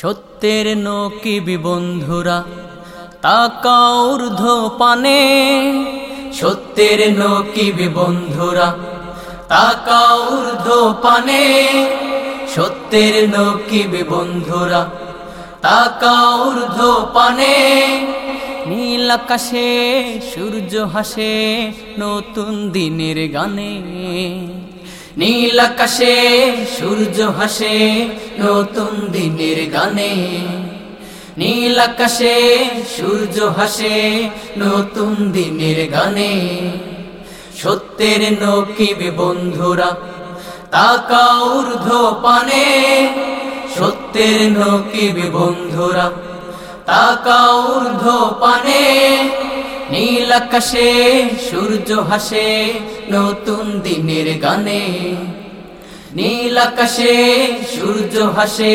সত্যের নকিবি বন্ধুরা তাকা ঊর্ধ্ব পানে। সত্যের নকিবি বন্ধুরা তাকা ঊর্ধ্ব পানে। সত্যের নকিবি বন্ধুরা তাকা ঊর্ধ্ব পানে। নীল আকাশে সূর্য হাসে নতুন দিনের গানে। নীল আকাশে সূর্য হাসে নতুন দিনের গানে। নীল আকাশে সূর্য হাসে নতুন দিনের গানে। সত্যের নকিবে বন্ধুরা তাকা ঊর্ধ্ব পানে সত্যের নকিবে বন্ধুরা তাকা ঊর্ধ্ব পানে আকাশে সূর্য হাসে নতুন দিনের গানে। নীল আকাশে সূর্য হাসে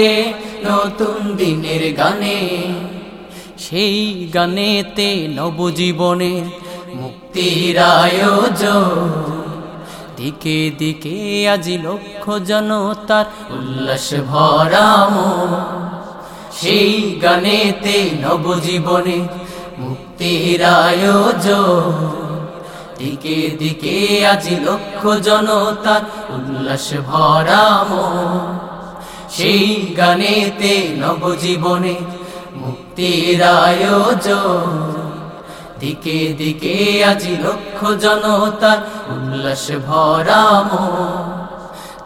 নতুন দিনের গানে। সেই গানেতে নবজীবনের মুক্তির আয়োজন। দিকে দিকে আজি লক্ষ জনতার উল্লাস ভরাম। সেই গানেতে নবজীবনে মুক্তির আয়োজন দিকে দিকে আজি লক্ষ জনতার উল্লাস ভরাম। সেই গানেতে নবজীবনে মুক্তির আয়োজন। দিকে দিকে আজি লক্ষ জনতার উল্লাস ভরাম।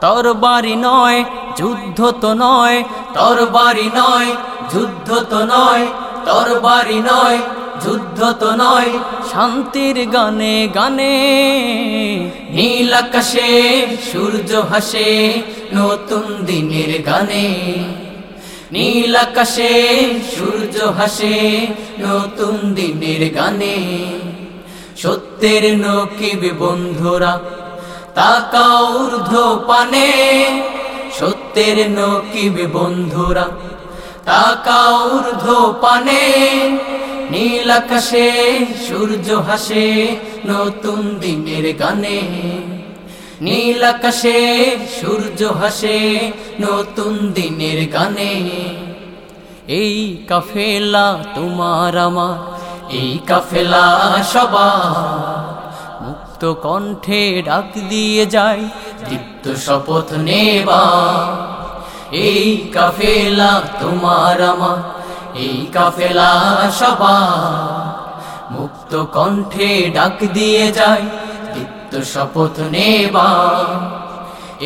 তোর বাড়ি নয়, যুদ্ধ তো নয় তোর বাড়ি নয়, যুদ্ধ তো নয় তোর বাড়ি নয় যুদ্ধ তো নয়, শান্তির গানে গানে। নীল আকাশে সূর্য হাসে নতুন দিনের গানে। নীল আকাশে সূর্য হাসে নতুন দিনের গানে। সত্যের নকিবে বন্ধুরা তাকা ঊর্ধ্ব পানে। সত্যের নকিবে বন্ধুরা তাকা ঊর্ধ্ব পানে। নীল আকাশে সূর্য হাসে নতুন দিনের গানে। নীল আকাশে সূর্য হাসে নতুন দিনের গানে। এই কাফেলা তোমার আমার, এই কাফেলা সবার। মুক্ত কণ্ঠে ডাক দিয়ে যায় দীপ্ত শপথ নেবা এই কাফেলা তোমার আমার এই কাফেলা সবার মুক্ত কণ্ঠে ডাক দিয়ে যায় দীপ্ত শপথ নেবা।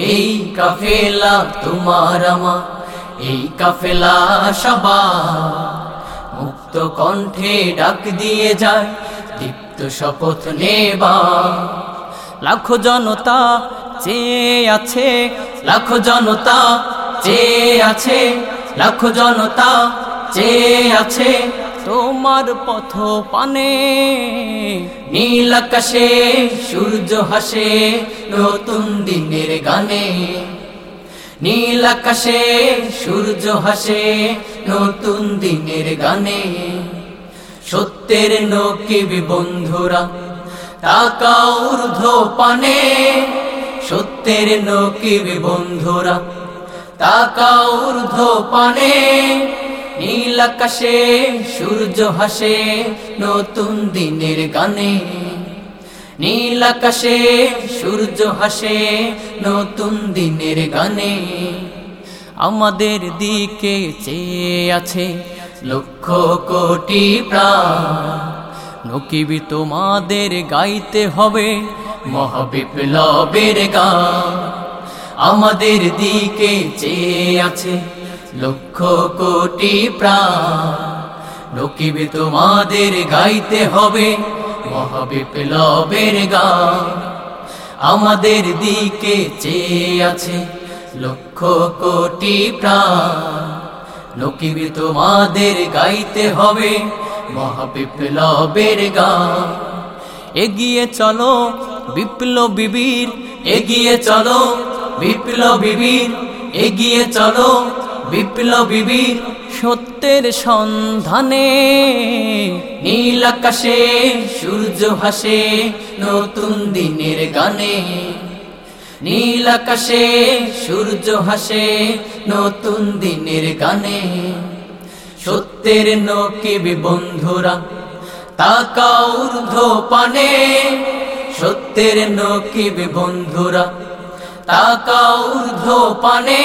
এই কাফেলা তোমার আমার, এই কাফেলা সবার মুক্ত কণ্ঠে ডাক দিয়ে যায় দীপ্ত শপথ নেবা। লাখো জনতা চেয়ে আছে, লাখো জনতা চেয়ে আছে, লাখো জনতা চেয়ে আছে তোমার পথ পানে নীল আকাশে সূর্য হাসে নতুন দিনের গানে। নীল আকাশে সূর্য হাসে নতুন দিনের গানে। সত্যের নকিবি বন্ধুরা তাকা ঊর্ধ্ব পানে। সত্যের নকিবি বন্ধুরা তাকা ঊর্ধ্ব পানে। নীল আকাশে সূর্য হাসে নতুন দিনের গানে। নীল আকাশে সূর্য হাসে নতুন দিনের গানে। আমাদের দিকে চেয়ে আছে লক্ষ কোটি নকিবি তোমাদের গাইতে হবে মহাবিপ্লবের গান। আমাদের দিকে চেয়ে আছে লক্ষ কোটি প্রাণ। নকিবি তোমাদের গাইতে হবে, মহাবিপ্লবের গান। আমাদের দিকে চেয়ে আছে লক্ষ কোটি প্রাণ। নকিবি তোমাদের গাইতে হবে, মহাবিপ্লবের গান। এগিয়ে চলো বিপ্লবী বীর, এগিয়ে চলো বিপ্লবী বীর, এগিয়ে চলো বিপ্লবী সত্যের সন্ধানে নীল আকাশে সূর্য হাসে নতুন দিনের গানে। নীল আকাশে সূর্য হাসে নতুন দিনের গানে। সত্যের নকিবি বন্ধুরা তাকা ঊর্ধ্ব পানে সত্যের নকিবি বন্ধুরা তাকা ঊর্ধ্ব পানে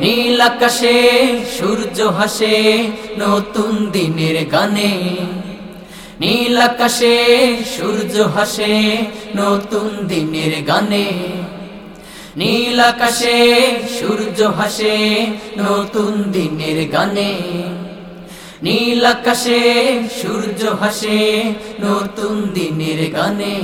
নীল আকাশে সূর্য হাসে নতুন দিনের গানে। নীল আকাশে সূর্য হাসে নতুন দিনের গানে। নীল আকাশে সূর্য হাসে নতুন দিনের গানে। নীল আকাশে সূর্য হাসে নতুন দিনের গানে।